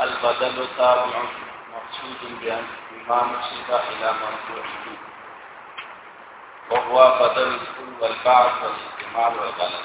البدل تابع مقصود بما نصب إلى مرجوعه وهو بدل الكل والبعض والاستعمال والغلط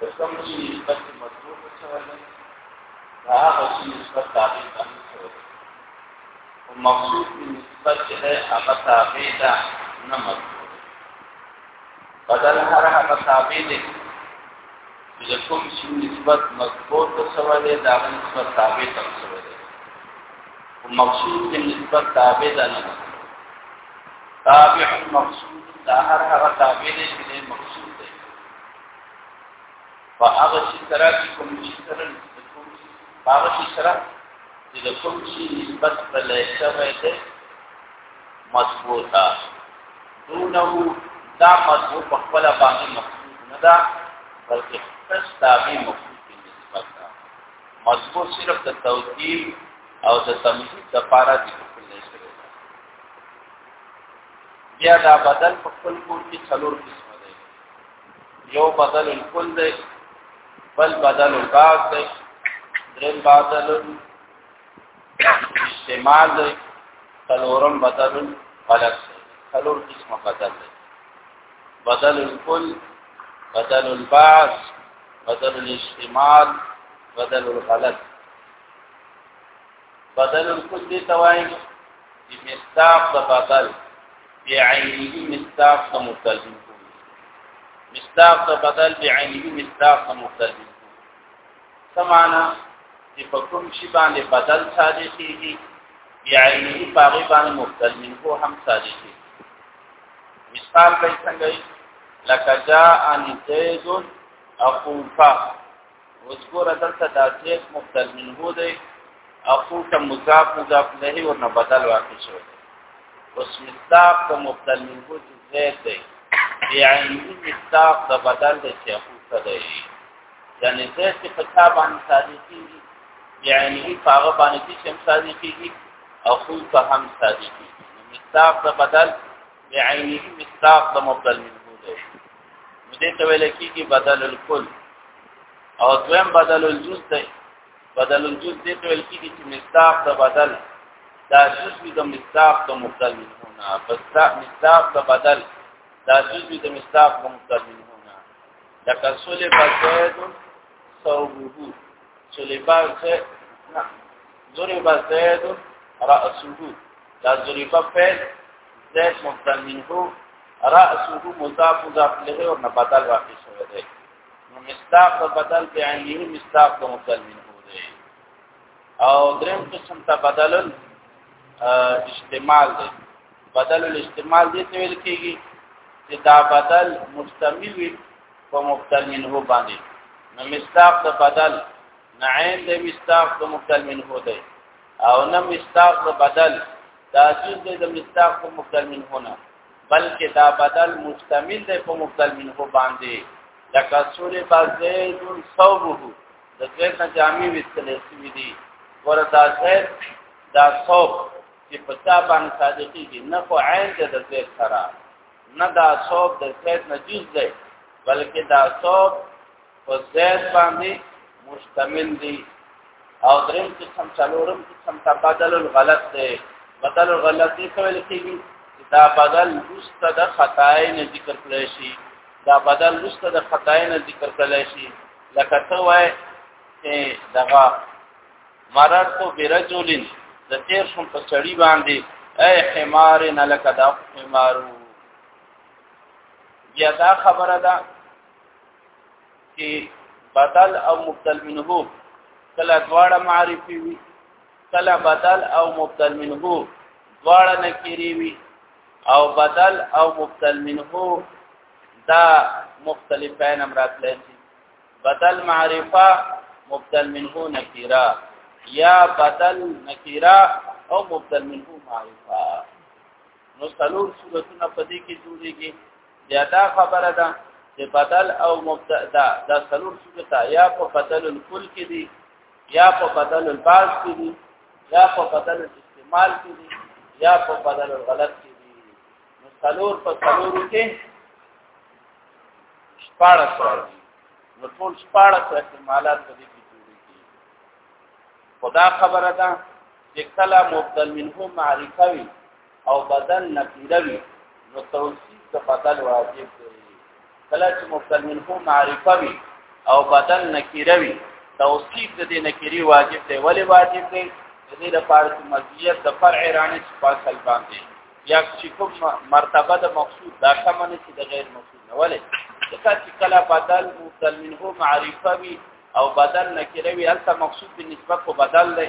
قسم چې نسبت مطلوب څه وایي دا هغه چې نسبت تابع ده او مقصود کی نسبت چې ده هغه تابع ده نه مطلوب بدل هر هغه تابع ده چې کوم چې نسبت مطلوب څه وایي دا هغه نسبت تابع ده څه وایي او مقصود کی نسبت تابع ده نه تابع مقصود دا هر هغه تابع ده چې مقصود په هغه چې سره چې کوم چې سره کوم چې هغه چې سره چې د کوم چې نسبت په لایسه وایته مضبوطه دونه دا مضبوط په خپل باندې مخصوص نه ده بلکې خص تابع مخصوص نسبت ده مضبوط صرف د توکیل او د تمهید لپاره دي بیا دا بدل په خپل کور کې څلور قسم یو بدل الکل دی بل بدل البعض دی دریم بدل استعمال دی څلورم بدل غلط دی څلور قسمه بدل دی بدل الکل بدل البعض بدل الاستعمال بدل الغلط بدل الکل دی توای چې مستاق د بدل بعینه مستاق د مبدل مستاق د بدل بعینه مستاق د مبدل سمانا چې په کوم شی باندې بدل صادق کیږي بعینه باغی باندې مبدل منه هم صادق کیږي مثال به څنګه لکه جاء ان زید اقوفا اوس ګوره دلته دا زیغ مبدل منه دی اخو ته مضاف مضاف له ورنه بدل واقع شو اوس مصداق ته مبدل منه چې زید دی یعنی مصداق د بدل دی چې اخو ته دی یعنی زید چې په تا باندې صادق کیږي یعنی په هغه باندې چې هم صادق کیږي اخو ته هم صادق کیږي مصداق د بدل بعینه مصداق د مبدل منه دی دې ته ویل کېږي بدل الکل او دویم بدل الجز دی بدل الجز دې ته ویل کېږي چې مصداق د بدل دا جز د مصداق د مبدل منه پس دا مصداق د بدل دا جز د مصداق د مبدل منه لکه سولې بزید صوبه سولې بزید ضرب زید رأسه دا ضرب فعل زید مبدل منه رأسه مضاف مضاف له او نبدل واقع شوی دی نو مصداق بدل بعینه مصداق مبدل منه دی او دریم قسم ته بدل استعمال دی بدل الاستعمال دې ته ویل کېږي چې دا بدل مستمل وي په مبتل منه باندې نو مصداق د بدل نه عین د مستاق د مبدل منه دی او نه مستاق د بدل دا جز د مستاق د مبدل منه نه بلکې دا بدل مشتمل دی په مبدل منه باندې لکه سورې بازید صوبه د زید نه جامع وستل سوي دي وردا زید دا صوب چې په تا باندې صادقي دي نه خو عین د زید سره نه دا صوب د زید نه جز دی بلکې دا صوب په زید باندې مشتمل دي او دریم قسم څلورم قسم تبادل الغلط دی بدل الغلط دی څه ویل کېږي دا بدل مستد د خدای نه ذکر کړی شي دا بدل مستد د خدای نه ذکر کړی شي لکه ته وای چې دغه مررت برجل د تیر شم په چړي باندې اي حمار نه لکه دا حمارو بیا دا خبره ده چې بدل او مبدل منه کله دواړه معرفي وي کله بدل او مبدل منه دواړه نکری وي او بدل او مبدل منه دا مختلفین امراتلی شي بدل معرفه مبدل منه نکیرا یا بدل نکیرا او مبدل منه معرفه نو څلور صورتونه په دې کې جوړيږي یا دا خبره ده چې بدل او مبدا دا دا سلور شوه تا یا په بدل الکل کې دي یا په بدل الباس کې دي یا په بدل استعمال کې دي یا په بدل الغلط کې دي نو سلور په سلور کې شپاره سوال نو ټول شپاره استعمالات په دې کې جوړي خدا خبره ده چې کله مبدل منهم معرفه وي او بدل نکره وي نو توصیف د بدل واجب دی کله چې مبدل منه معرفه وي او بدل نکره وي توصیف د دې نکری واجب دی ولی واجب دی د دې لپاره چې مزیت د فرع رانه چې په اصل باندې یا چې کوم مرتبه د مقصود دا کمن چې د غیر مقصود نه ولی ځکه چې کله بدل مبدل منه معرفه وي او بدل نکره وي هلته مقصود په نسبت کو بدل دی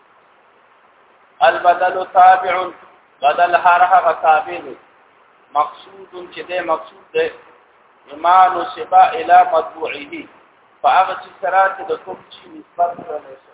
البدل تابع بدل هر هغه تابع دی مقصود چې دی مقصود دی ایمان او سبا الی مطبوعه فاغه چې سره د کوم چې نسبت سره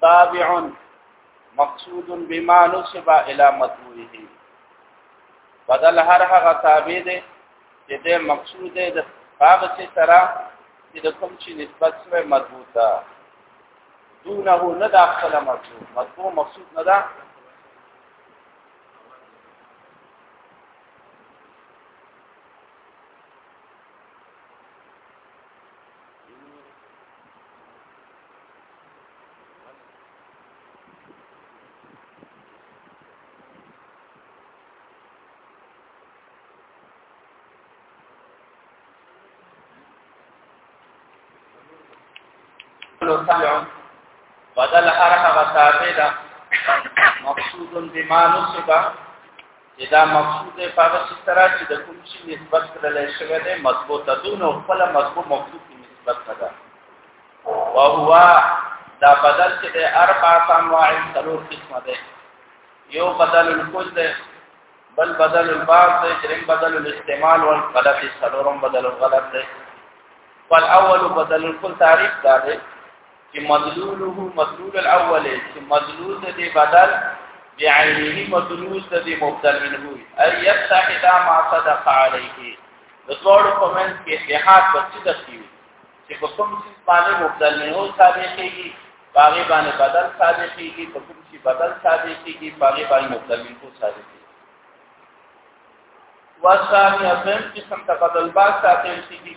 تابع مقصود بما نسب الى مطلوبه بدل هر هغه تابع دی چې د مقصود دی د هغه څه سره چې د کوم چې نسبت سره مربوط ده دونه نه داخله مطلوب مطلوب مقصود نه ده سمع بدل حرف غصابه دا مقصود بما نصب دا مقصود په هغه سترا چې د کوم شي نسبت کړل شوی دی مضبوطه دون او خپل مضبوط مقصود نسبت کړه او هو دا بدل چې د اربع انواع څلور قسمه ده یو بدل الکل ده بل بدل البعض ده دریم بدل الاستعمال او غلط څلورم بدل غلط ده فالاول بدل الکل تعریف دا ده چې مدلوله مدلول الاول چې مدلول دې بدل بعینه مدلول دې مبدل منه وي اي يتحد ما صدق عليه د څوړو په منځ کې اتحاد په څه دخیل چې په کوم څه باندې مبدل نه هو صادقېږي باغې باندې بدل صادقېږي په کوم څه بدل صادقېږي باغې باندې مبدل نه هو صادقېږي واسانی اذن قسم ته بدل با صادق کېږي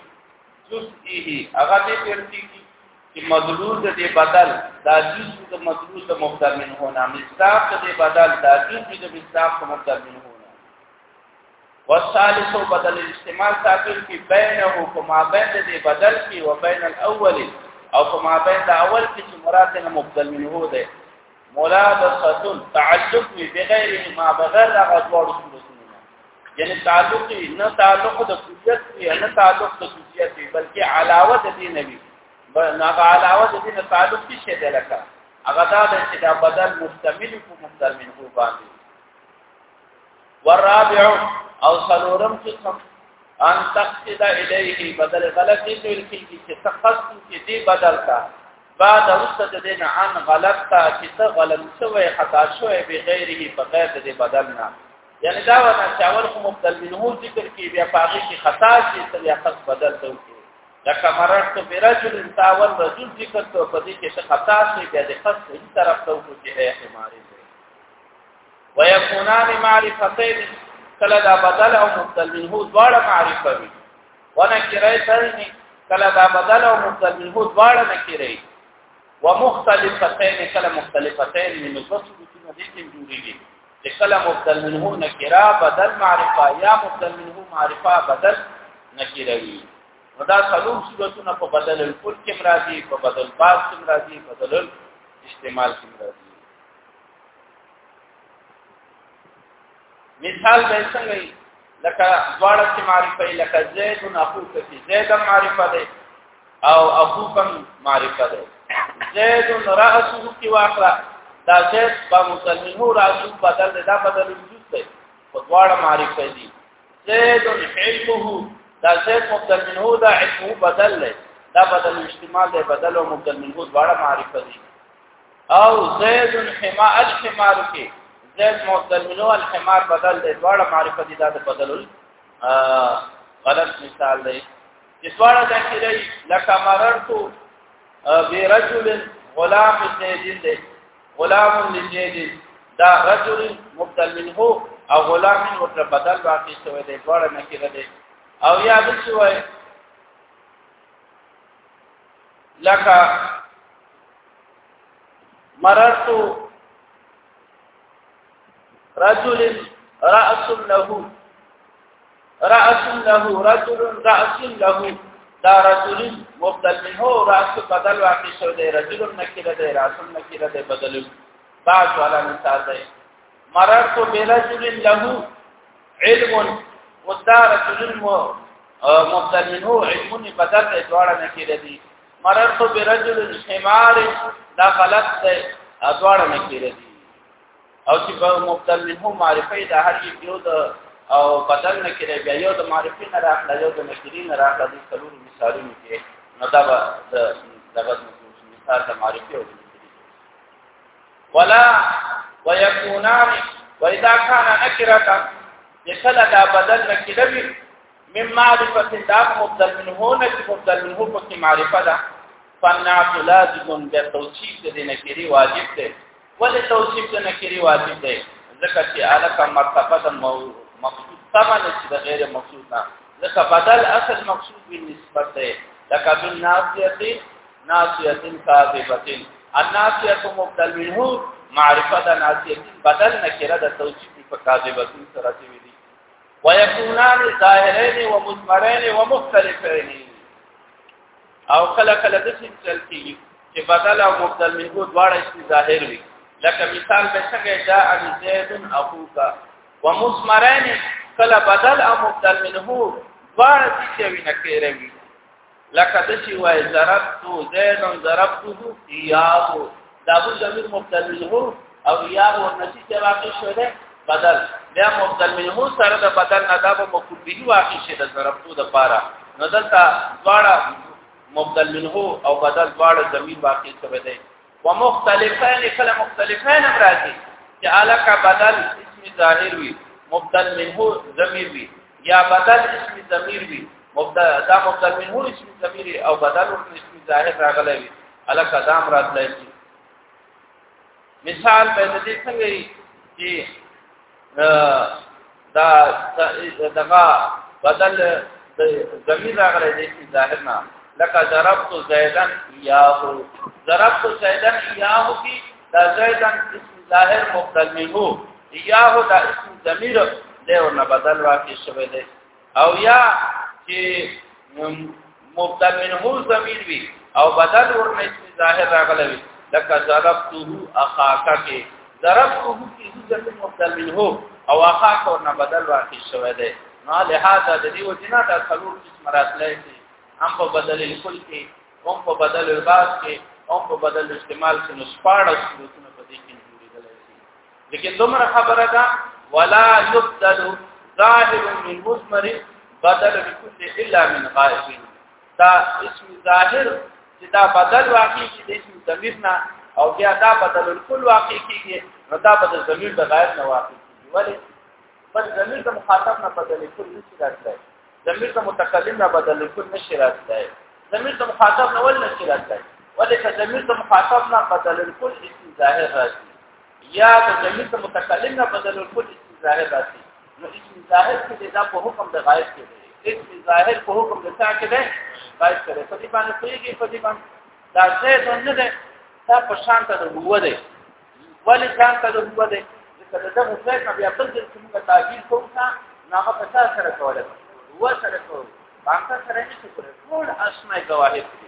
جزئه هغه دې پرتي کی چې مدلول د دې بدل دا جز د مدلول د مبدل منه نه مصداق د بدل دا جز د مصداق د مبدل منه والثالث بدل الاستعمال ساکن کی بینه کما بین دې بدل کی و بین الاول او کما بین دا اول کی چې مراد نه مبدل منه ده ملابسه تعلق بغیر ما بغیر هغه ډول صورتونه یعنی تعلق نه تعلق د کلیت دی نه تعلق د جزئیت دی بلکې علاوه د دې نبی نه علاوه د دې نه تعلق کې شه ده لکه هغه دا چې دا بدل مستمل کو مستمل کو باندې والرابع او سلورم قسم ان تقصد الیه بدل غلطی نو الکی چې تقصد کې دی بدل کا بعد رسد دین عن غلط تا چې ته غلط شوی خطا شوی بغیره بغیر د بدل نه یعنی دا ونه چاول کوم مبدل منه ذکر کې بیا پاغي کې خطا چې ته یا خط بدل ته وکړي لکه مرات برجل تاول رجل ذکر ته په دې کې خطا شي بیا د خط صحیح طرف ته وکړي چې هي ماري ويكونان معرفتين کله دا بدل او مبدل منه دواړه معرفه وي ونکره ترني کله دا بدل او مبدل منه دواړه نکره ومختلفتين کله مختلفتين من نصوص دې کې جوړيږي چې کله مبدل منه نکره بدل معرفه یا مبدل منه معرفه بدل نکره وي ودا څلور صورتونه په بدل الکل کې راځي په بدل باز کې راځي بدل استعمال کې راځي مثال به څنګه وي لکه دواړه چې معرفه لکه زید او اخو کې زید معرفه ده او اخو هم معرفه ده زید راسو کې واقع دا زید په مسلمانو راسو بدل ده دا بدل وجود ده په دواړه معرفه دي زید علمه دا زید مبدل منه دا علمه بدل ده دا بدل استعمال ده بدل او مبدل منه دواړه معرفه دي او زید الحمار الحمار کې زید مبدل منو الحمار بدل دی دواړه معرفت دي دا بدل غلط مثال دی چې دواړه د کړي لکه مررتو برجل غلام زید دی غلام لزید دا رجل مبدل منه او غلام ورته بدل واقع شوی دی دواړه نه کړي او یا د شوی لکه مررت رجل راس له راس له رجل راس له دا رجل مبدل منه راس بدل واقع شو دی رجل نکره دی راس نکره دی بدل بعض والا مثال دی مررت برجل له علم ودار رجل مبدل منه علم بدل دی دواړه نکره دی مررت برجل الحمار دا غلط دی ادوار نه کیږي او چې په مبدل منه معرفه دا هر یو د او بدل نه کړي بیا یو د معرفي نه راخلا یو د نکري نه راخلا د څلور مثالونو کې نو دا د دغه مثال د معرفي او ولا ويكونان واذا كان نكره لكلا دا بدل نکړي من معرفت دا مبدل منه نه چې مبدل منه په کې معرفه ده فنعت لازم د توصیف د نکری واجب ده ولې توصیف د نکری واجب ده ځکه چې الک مرتبه د مقصود ثمن چې د غیر مقصود نه ځکه بدل اصل مقصود به نسبت ده لکه بن ناسیتی ناسیتین کاذبتین الناسیت مبدل منه معرفه د ناسیتین بدل نکره د توصیف په کاذبتین سره دی ويكونان ظاهرين ومثمرين ومختلفين او کله کله د څه چل کیږي چې بدل او مبدل منه دواړه شي ظاهر وي لکه مثال به څنګه دا ان زید اخوک ومثمرين کله بدل او مبدل منه دواړه شي وینه کوي لکه د شی وای ضربت زید ضربته یاو دا بو ضمیر مبدل منه او یاو نسی چې واقع شوه ده بدل بیا مبدل منه سره د بدل نه دا به مفعول به واقع شي د ضربته د پاره نو دلته دواړه مبدل منه او بدل دواړه ضمیر واقع شوه ده ومختلفان کله مختلفان هم راځي چې علاقه بدل اسم ظاهر وي مبدل منه ضمیر وي یا بدل اسم ضمیر وي مبدل دا مبدل منه اسم ضمیر او بدل اسم ظاهر راغلی وي علاقه دام راتلای شي مثال به دې څنګه چې دا دغه بدل د زمير راغلی دی چې ظاهر نه لکه ضربت زيدن ياه ضربت زيدن ياه کی دا زيدن اسم ظاهر مبدل منه ياه دا اسم ضمير له نه بدل واقع شوی دی او یا چې مبدل منه ضمیر وی او بدل ورنه اسم ظاهر راغلی وی لکه ضربته اخاک کې ضربته کې ځکه مبدل منه او اخاک ورنه بدل واقع شوی دی نو لہذا د دې وجنا د څلور قسم راتلای شي هم په بدل الکل کې هم په بدل الباس کې هم په بدل استعمال کې نو سپاړه صورتونه په دې کې لیکن دومره خبره ده ولا يبدل ظاهر من مضمر بدل بكل الا من غائب دا اسم ظاهر چې دا بدل واقع شي د اسم ضمیر نه او بیا دا بدل الکل واقع کیږي نو دا بدل ضمیر د غائب نه واقع کیږي ولی پر ضمیر د مخاطب نه بدل الکل نشي راځي ضمیر د متکلم نه بدل الکل نشي راځي ضمیر د مخاطب نه ول نشي راځي ولی که ضمیر د مخاطب نه بدل الکل اسم ظاهر راځي یا د ضمیر د متکلم نه بدل ورکول اسم ظاهر راځي نو اسم ظاهر کې دا په حکم د غایب کې دی اسم ظاهر په حکم د څا کې دی غایب کې دی په دې باندې پیږي په دې باندې دا زید نه ده دا په شان ته هو ده ولی ځان ته هو ده چې دا دغه ځای نه بیا بل ځل کوم تعبیر کوو څا هغه په څا سره کوله هو سره کوو باندې سره نه کوله ټول اسماء ظواهر دي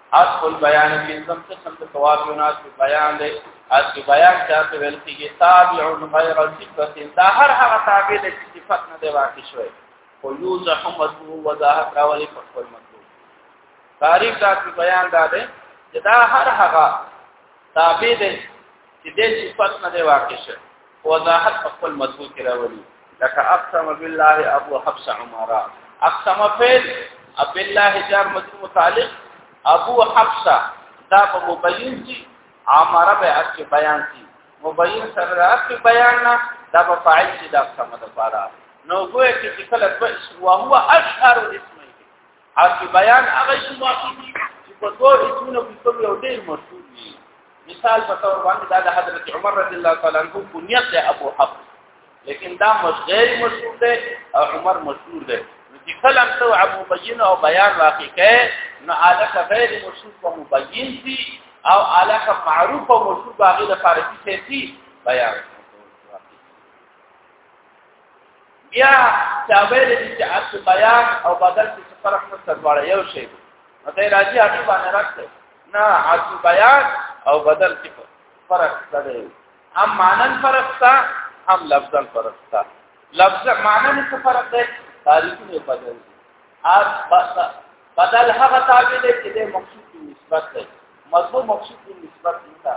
اصل البيان کې سم قسم د ثواب یو ناس بیان دی اصل کې بیان چاته ویل کېږي تابع غیر صفت دا هر هغه تابع د صفت نه دی واقع شوی او یوزح مدو وضاحت راولي په خپل مدو تاریخ دا بیان دا دی چې دا هر هغه تابع دی چې د صفت نه دی واقع شوی وضاحت په خپل متو کې راولي لکه اقسم بالله ابو حفص عمارا اقسم فعل اب الله جار مجرور متعلق ابو حفص دا په مبین دي عمارا به اصل بیان دي مبین سره اصل بیان نه دا په فاعل دي دا اقسم د بارا نو ګویا چې کله په اسم او هو اشهر اسم او چې بیان هغه شی واقع دي چې په دوه اسمونو کې کوم یو ډیر مشهور دي مثال په تور باندې دا د حضرت عمر رضی الله تعالی عنہ کنیت دی ابو حفص لیکن دا مشغیر مشهور دی او عمر مشهور دی چې کله ته ابو بین او بیان واقع کړي نو علاقه غیر مشهور په مبین دي او علاقه معروف او مشهور باغی د فارسی څخه بیان بیا چاویل چې اصل بیان او بدل کې فرق نه څرګواړی یو شی نو ته راځي هغه باندې راځي نه اصل بیان او بدل کې فرق دی هم مانن فرق تا هم لفظن فرق تا لفظ مانن څه فرق دی تاریخ نه بدل بدل هغه تابع دی چې د مقصود نسبت دی مضمون مقصود نسبت نه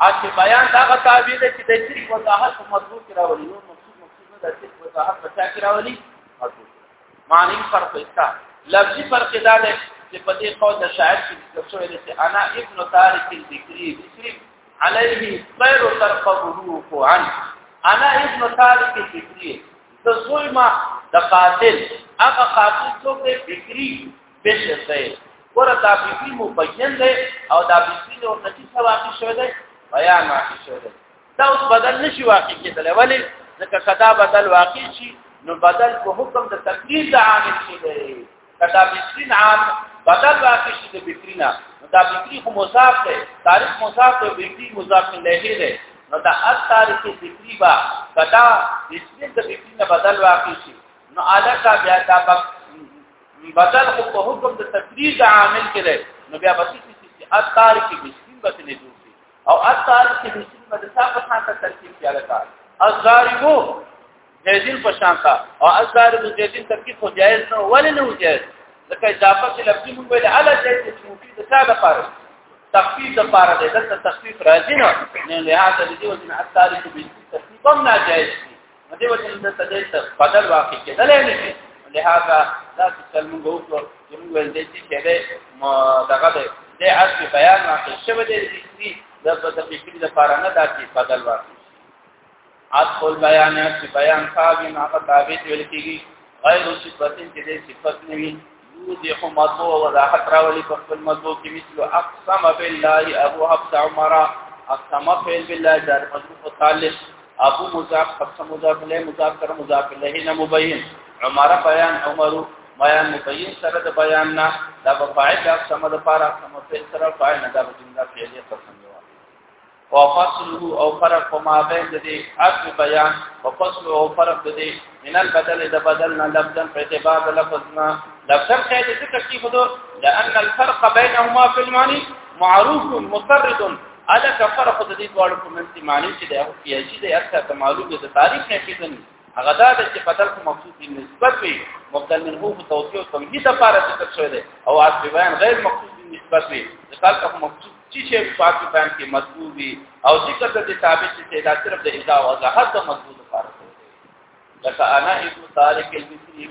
اته بیان دا غتابې ده چې د صرف وضاحت په مضمون کې راولي نو مقصود مقصود نه د صرف وضاحت په چا کې راولي معنی فرق ایستا لفظي فرق دا ده چې په دې قول د شاعر کې ذکر شوی دی چې انا ابن تارک الذکری بسری علیه غیر ترقبه قوعا انا ابن تارک الذکری د زوی ما د قاتل هغه قاتل څوک دی فکری بشر دی ورته دا بيبي مبين دی او دا بيبي نو نتي سواقي شو دی بيان واقع شو دی دا اوس بدل نشي واقع کېدل ولی ځکه کدا بدل واقع شي نو بدل په حکم د تقدیر د عامل شي دی کدا بيبي عام بدل واقع شي د بيبي نه دا بيبي خو مصاف دی تاریخ مصاف دی بيبي مضاف الیه دی نو دا اثر کې ذکری با کدا اسم د فکر نه بدل واقع شي نو علاقه بیا دا بدل خو په حکم د تقریر د عامل کې دی نو بیا بسې چې اثار کې بسین بسې نه جوړ شي او اثار کې بسین په دسا په شان ته ترکیب کیا لتا الزاربو جیدین په شان ته او الزاربو جیدین ترکیب خو جائز نه ولې نه جائز ځکه اضافه چې لفظي مونږ ویل اعلی جائز چې مفید د څه لپاره تخفیف د لپاره دی دلته تخفیف راځي نه نه لهدا د دې وجه نه اثار کې بسین تخفیف هم ناجائز دی دې وجه د تدې ته بدل واقع کېدل نه دي لہذا دا چې موږ وکړو چې موږ ول دې چې دې دغه دې د اصل بیان واقع شوه دې چې د د فکر لپاره نه دا چې بدل واقع اصل البيان چې بیان ثابت نه ثابت ویل کېږي غیر صفاتین چې دې صفات نه وي دې خو مطبوع وضاحت راولي په خپل مطبوع کې مثل اقسم بالله ابو حفص عمر اقسم فعل بالله جار مجرور متعلق ابو مضاف حفص مضاف له مضاف سره مضاف له نه مبين عمر بیان عمر بیان مبين سره د بیان نه دا په فاعل اقسم د پاره اقسم فعل سره فاعل نه دا جمله فعلیه قسم او فصله او فرق په مابین د دې اصل بیان او فصل او فرق د دې من البدل د بدل نه لفظا په اعتبار د لفظ نه لفظا کې د تکلیف دو لأن الفرق بينهما في المعنى معروف مطرد ادا فرق د دې ډول په منځ کې معنی چې د هغه کې چې د اکثر معلومه د تعریف نه کېدنه هغه دا چې بدل کو مخصوص دی نسبت وي مبدل منه کو توصیه او تمهید لپاره ذکر شوی دی او عطف بیان غیر مخصوص دی نسبت وي مثال په مخصوص چې شی په عطف بیان کې مذکور وي او ذکر د تابع چې دا صرف د اضافه او ذهب د مذکور لپاره دی لکه انا ابن طارق المصري